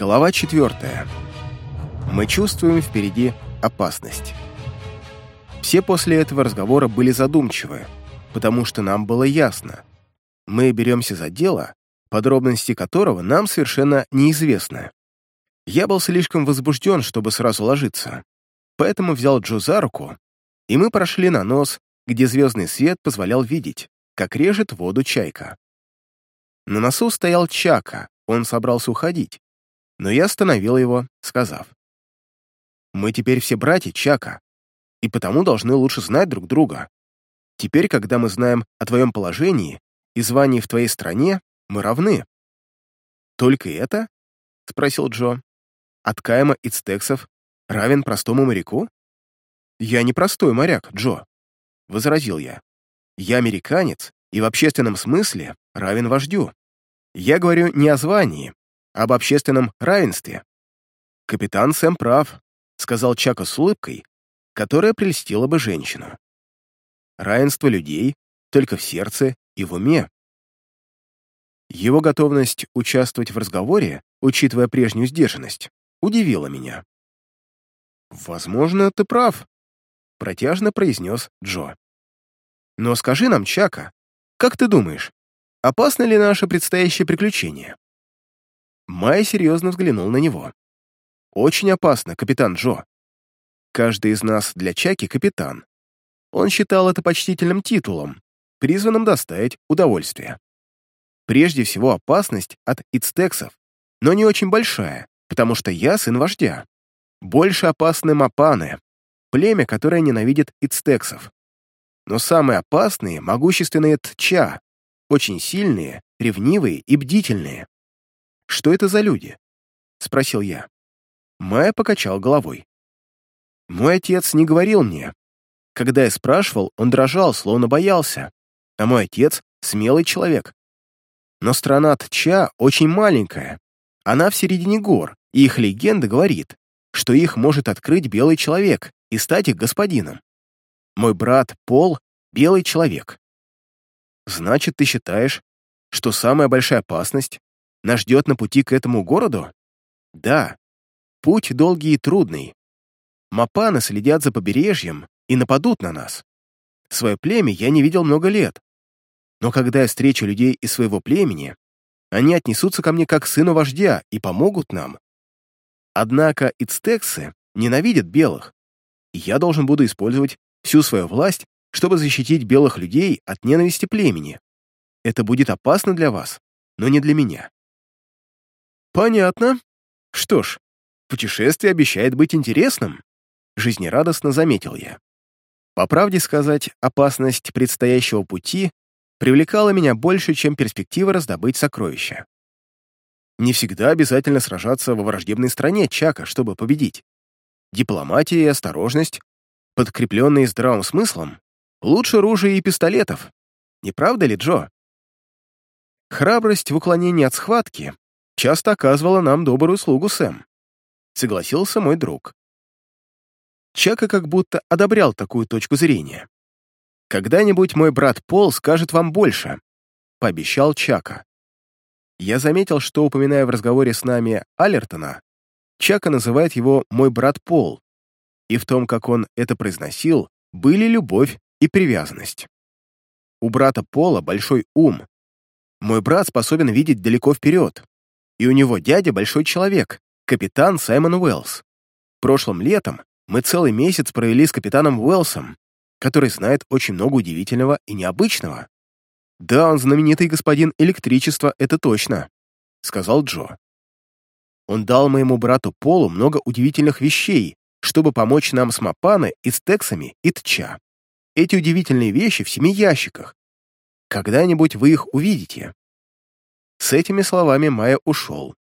Глава четвертая. Мы чувствуем впереди опасность. Все после этого разговора были задумчивы, потому что нам было ясно. Мы беремся за дело, подробности которого нам совершенно неизвестны. Я был слишком возбужден, чтобы сразу ложиться, поэтому взял Джо за руку, и мы прошли на нос, где звездный свет позволял видеть, как режет воду чайка. На носу стоял Чака, он собрался уходить, но я остановил его, сказав. «Мы теперь все братья Чака, и потому должны лучше знать друг друга. Теперь, когда мы знаем о твоем положении и звании в твоей стране, мы равны». «Только это?» — спросил Джо. «От Кайма и Цтексов равен простому моряку?» «Я не простой моряк, Джо», — возразил я. «Я американец и в общественном смысле равен вождю. Я говорю не о звании, об общественном равенстве. «Капитан Сэм прав», — сказал Чака с улыбкой, которая прельстила бы женщину. «Равенство людей только в сердце и в уме». Его готовность участвовать в разговоре, учитывая прежнюю сдержанность, удивила меня. «Возможно, ты прав», — протяжно произнес Джо. «Но скажи нам, Чака, как ты думаешь, опасно ли наше предстоящее приключение?» Май серьезно взглянул на него. «Очень опасно, капитан Джо. Каждый из нас для Чаки капитан. Он считал это почтительным титулом, призванным доставить удовольствие. Прежде всего опасность от ицтексов, но не очень большая, потому что я сын вождя. Больше опасны мапаны, племя, которое ненавидит ицтексов. Но самые опасные — могущественные тча, очень сильные, ревнивые и бдительные. Что это за люди?» — спросил я. Майя покачал головой. «Мой отец не говорил мне. Когда я спрашивал, он дрожал, словно боялся. А мой отец — смелый человек. Но страна Тча очень маленькая. Она в середине гор, и их легенда говорит, что их может открыть белый человек и стать их господином. Мой брат Пол — белый человек. Значит, ты считаешь, что самая большая опасность нас ждет на пути к этому городу? Да. Путь долгий и трудный. Мапаны следят за побережьем и нападут на нас. Свое племя я не видел много лет. Но когда я встречу людей из своего племени, они отнесутся ко мне как к сыну вождя и помогут нам. Однако ицтексы ненавидят белых, и я должен буду использовать всю свою власть, чтобы защитить белых людей от ненависти племени. Это будет опасно для вас, но не для меня. «Понятно. Что ж, путешествие обещает быть интересным», — жизнерадостно заметил я. По правде сказать, опасность предстоящего пути привлекала меня больше, чем перспектива раздобыть сокровища. Не всегда обязательно сражаться во враждебной стране Чака, чтобы победить. Дипломатия и осторожность, подкрепленные здравым смыслом, лучше ружей и пистолетов. Не правда ли, Джо? Храбрость в уклонении от схватки часто оказывала нам добрую услугу, Сэм», — согласился мой друг. Чака как будто одобрял такую точку зрения. «Когда-нибудь мой брат Пол скажет вам больше», — пообещал Чака. Я заметил, что, упоминая в разговоре с нами Алертона, Чака называет его «мой брат Пол», и в том, как он это произносил, были любовь и привязанность. У брата Пола большой ум. Мой брат способен видеть далеко вперед, и у него дядя большой человек, капитан Саймон Уэллс. Прошлым летом мы целый месяц провели с капитаном Уэллсом, который знает очень много удивительного и необычного. «Да, он знаменитый господин электричества, это точно», — сказал Джо. Он дал моему брату Полу много удивительных вещей, чтобы помочь нам с Мапана и с Тексами и Тча. Эти удивительные вещи в семи ящиках. Когда-нибудь вы их увидите. С этими словами Майя ушел.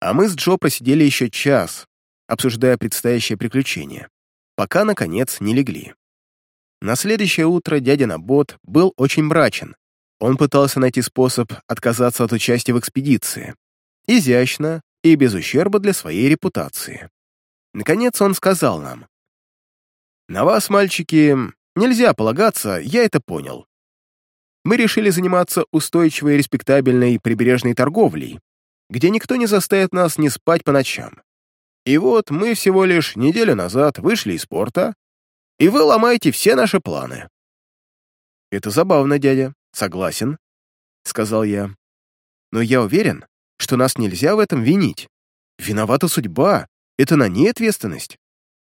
А мы с Джо просидели еще час, обсуждая предстоящее приключение, пока, наконец, не легли. На следующее утро дядя Набот был очень мрачен. Он пытался найти способ отказаться от участия в экспедиции. Изящно и без ущерба для своей репутации. Наконец он сказал нам. «На вас, мальчики, нельзя полагаться, я это понял мы решили заниматься устойчивой респектабельной прибережной торговлей, где никто не заставит нас не спать по ночам. И вот мы всего лишь неделю назад вышли из порта, и вы ломаете все наши планы». «Это забавно, дядя, согласен», — сказал я. «Но я уверен, что нас нельзя в этом винить. Виновата судьба, это на ней ответственность.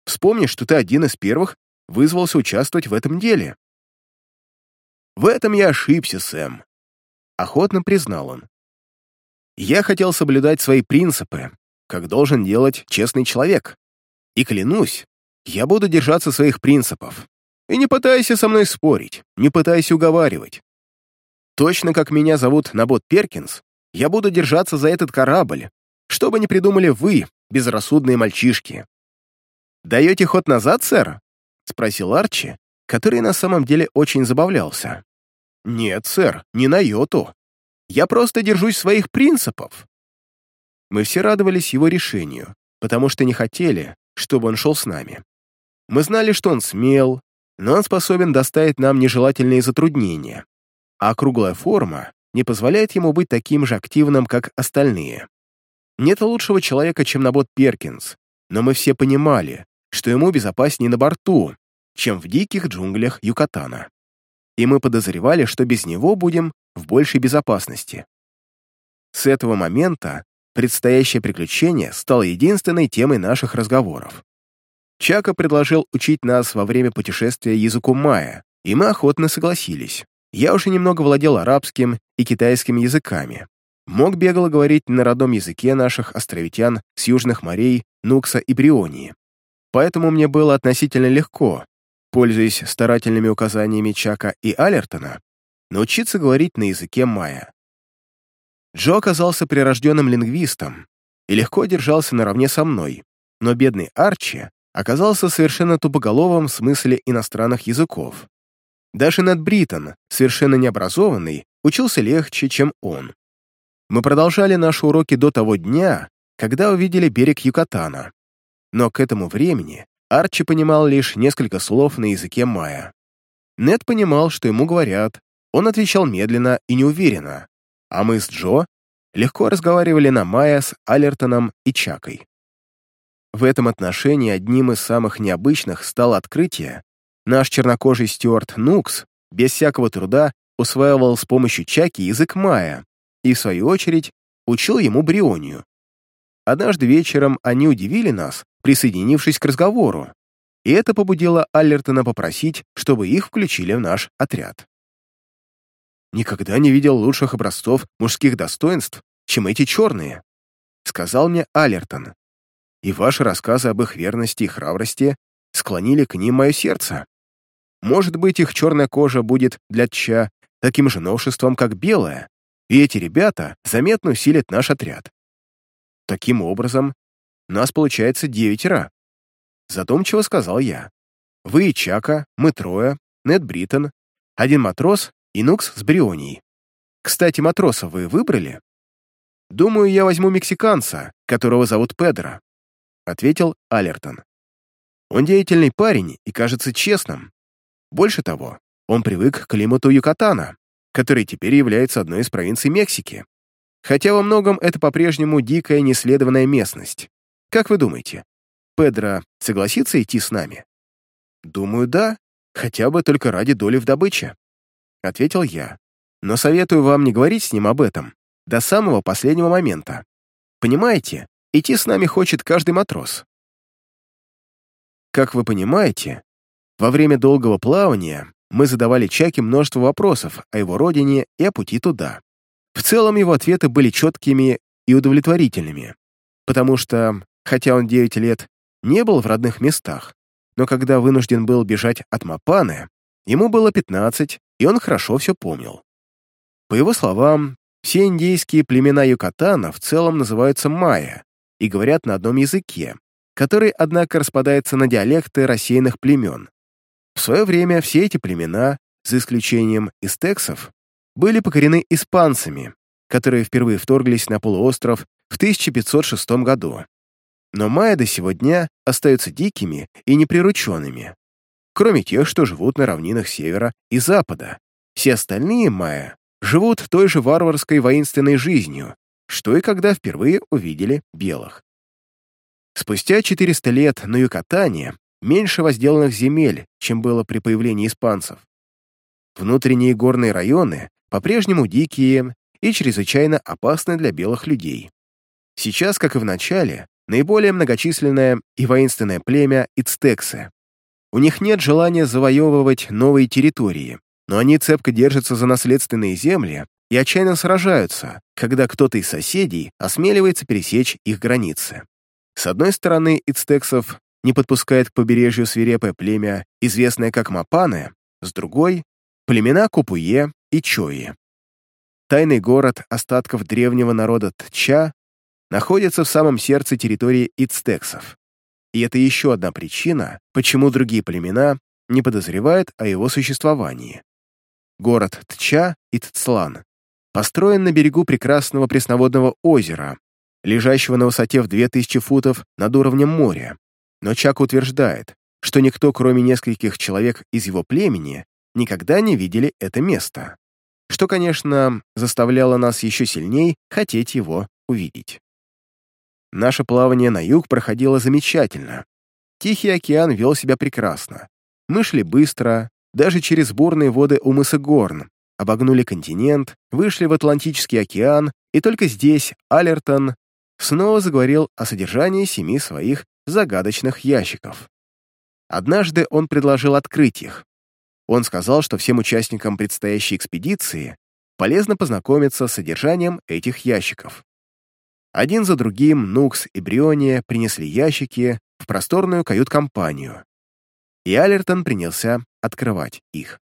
Вспомни, что ты один из первых вызвался участвовать в этом деле». «В этом я ошибся, Сэм», — охотно признал он. «Я хотел соблюдать свои принципы, как должен делать честный человек. И клянусь, я буду держаться своих принципов. И не пытайся со мной спорить, не пытайся уговаривать. Точно как меня зовут Набот Перкинс, я буду держаться за этот корабль, что бы ни придумали вы, безрассудные мальчишки. «Даете ход назад, сэр?» — спросил Арчи, который на самом деле очень забавлялся. «Нет, сэр, не на йоту. Я просто держусь своих принципов». Мы все радовались его решению, потому что не хотели, чтобы он шел с нами. Мы знали, что он смел, но он способен доставить нам нежелательные затруднения, а круглая форма не позволяет ему быть таким же активным, как остальные. Нет лучшего человека, чем Набот Перкинс, но мы все понимали, что ему безопаснее на борту, чем в диких джунглях Юкатана. И мы подозревали, что без него будем в большей безопасности. С этого момента предстоящее приключение стало единственной темой наших разговоров. Чака предложил учить нас во время путешествия языку майя, и мы охотно согласились. Я уже немного владел арабским и китайским языками. Мог бегло говорить на родном языке наших островитян с южных морей, Нукса и Брионии. Поэтому мне было относительно легко, пользуясь старательными указаниями Чака и Алертона, научиться говорить на языке майя. Джо оказался прирожденным лингвистом и легко держался наравне со мной, но бедный Арчи оказался совершенно тупоголовым в смысле иностранных языков. Даже Нед Бриттон, совершенно необразованный, учился легче, чем он. Мы продолжали наши уроки до того дня, когда увидели берег Юкатана. Но к этому времени Арчи понимал лишь несколько слов на языке майя. Нед понимал, что ему говорят, он отвечал медленно и неуверенно, а мы с Джо легко разговаривали на майя с Алертоном и Чакой. В этом отношении одним из самых необычных стало открытие, Наш чернокожий Стюарт Нукс без всякого труда усваивал с помощью чаки язык майя и, в свою очередь, учил ему брионию. Однажды вечером они удивили нас, присоединившись к разговору, и это побудило Аллертона попросить, чтобы их включили в наш отряд. «Никогда не видел лучших образцов мужских достоинств, чем эти черные», сказал мне Аллертон. «И ваши рассказы об их верности и храбрости склонили к ним мое сердце. Может быть, их черная кожа будет для Ча таким же новшеством, как белая, и эти ребята заметно усилят наш отряд. Таким образом, нас получается девятеро. Задумчиво сказал я. Вы и Чака, мы трое, Нед Бриттон, один матрос и Нукс с Брионией. Кстати, матроса вы выбрали? Думаю, я возьму мексиканца, которого зовут Педро, ответил Алертон. Он деятельный парень и кажется честным. Больше того, он привык к климату Юкатана, который теперь является одной из провинций Мексики. Хотя во многом это по-прежнему дикая неследованная местность. Как вы думаете, Педро согласится идти с нами? Думаю, да, хотя бы только ради доли в добыче. Ответил я. Но советую вам не говорить с ним об этом до самого последнего момента. Понимаете, идти с нами хочет каждый матрос. Как вы понимаете, во время долгого плавания мы задавали Чаке множество вопросов о его родине и о пути туда. В целом его ответы были четкими и удовлетворительными, потому что, хотя он 9 лет не был в родных местах, но когда вынужден был бежать от Мапаны, ему было 15, и он хорошо все помнил. По его словам, все индейские племена Юкатана в целом называются майя и говорят на одном языке, который, однако, распадается на диалекты рассеянных племен. В свое время все эти племена, за исключением истексов, были покорены испанцами, которые впервые вторглись на полуостров в 1506 году. Но майя до сего дня остаются дикими и неприрученными, кроме тех, что живут на равнинах севера и запада. Все остальные майя живут той же варварской воинственной жизнью, что и когда впервые увидели белых. Спустя 400 лет на Юкатане меньше возделанных земель, чем было при появлении испанцев. Внутренние горные районы по-прежнему дикие и чрезвычайно опасны для белых людей. Сейчас, как и в начале, наиболее многочисленное и воинственное племя — ицтексы. У них нет желания завоевывать новые территории, но они цепко держатся за наследственные земли и отчаянно сражаются, когда кто-то из соседей осмеливается пересечь их границы. С одной стороны, ицтексов не подпускает к побережью свирепое племя, известное как Мапаны, с другой — племена Купуе и Чои. Тайный город остатков древнего народа Тча находится в самом сердце территории ицтексов. И это еще одна причина, почему другие племена не подозревают о его существовании. Город Тча и Тцлан построен на берегу прекрасного пресноводного озера, лежащего на высоте в 2000 футов над уровнем моря. Но Чак утверждает, что никто, кроме нескольких человек из его племени, никогда не видели это место, что, конечно, заставляло нас еще сильней хотеть его увидеть. Наше плавание на юг проходило замечательно. Тихий океан вел себя прекрасно. Мы шли быстро, даже через бурные воды у мыса Горн, обогнули континент, вышли в Атлантический океан, и только здесь Алертон снова заговорил о содержании семи своих загадочных ящиков. Однажды он предложил открыть их. Он сказал, что всем участникам предстоящей экспедиции полезно познакомиться с содержанием этих ящиков. Один за другим Нукс и Бриония принесли ящики в просторную кают-компанию, и Алертон принялся открывать их.